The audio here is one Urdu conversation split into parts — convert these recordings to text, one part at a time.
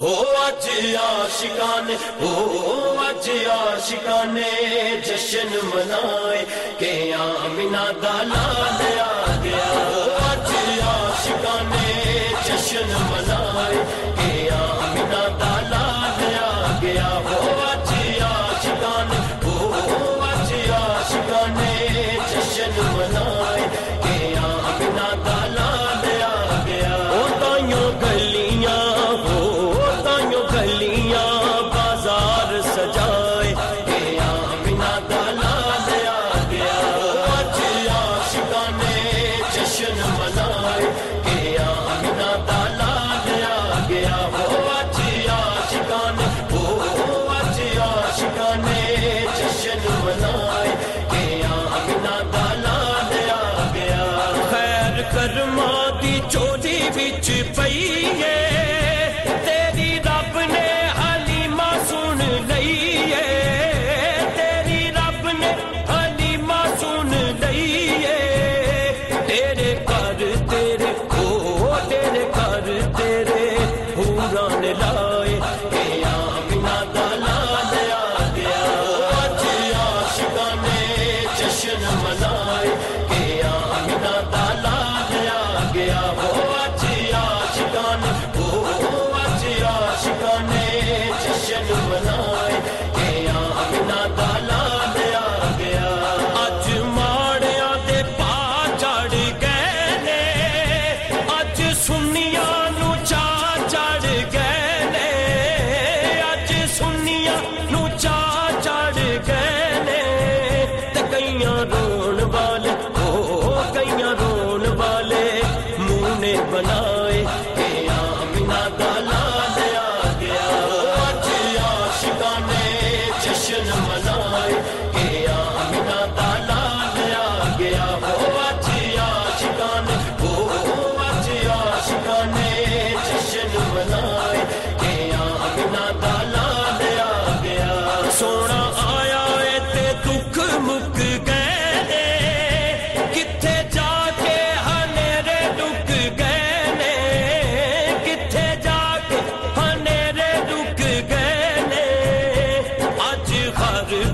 ہو اج آشکانے ہو اج آشکانے جشن منائے کہ آمینہ دالا دیا منائے کہ آمینہ تالا گیا گیا ہو اچھی عاشقانے ہو اچھی عاشقانے جشن منائے کہ آمینہ تالا گیا گیا خیر کرما دی چوری بچ پئی ہے۔ جشن منائے کہ گیا۔ اج ماڑیا دے پا چڑھ گئے اج سنیا نو چا چڑھ اج سنیا نو چا چڑھ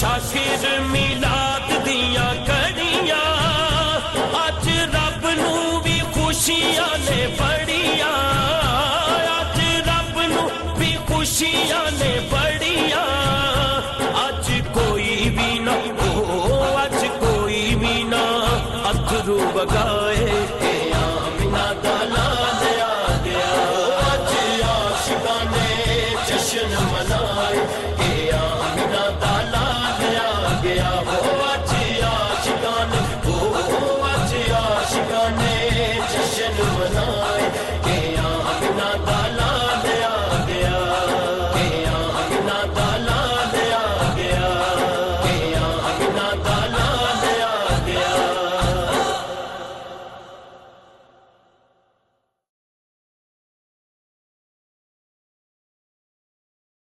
شافیر میلا بگائے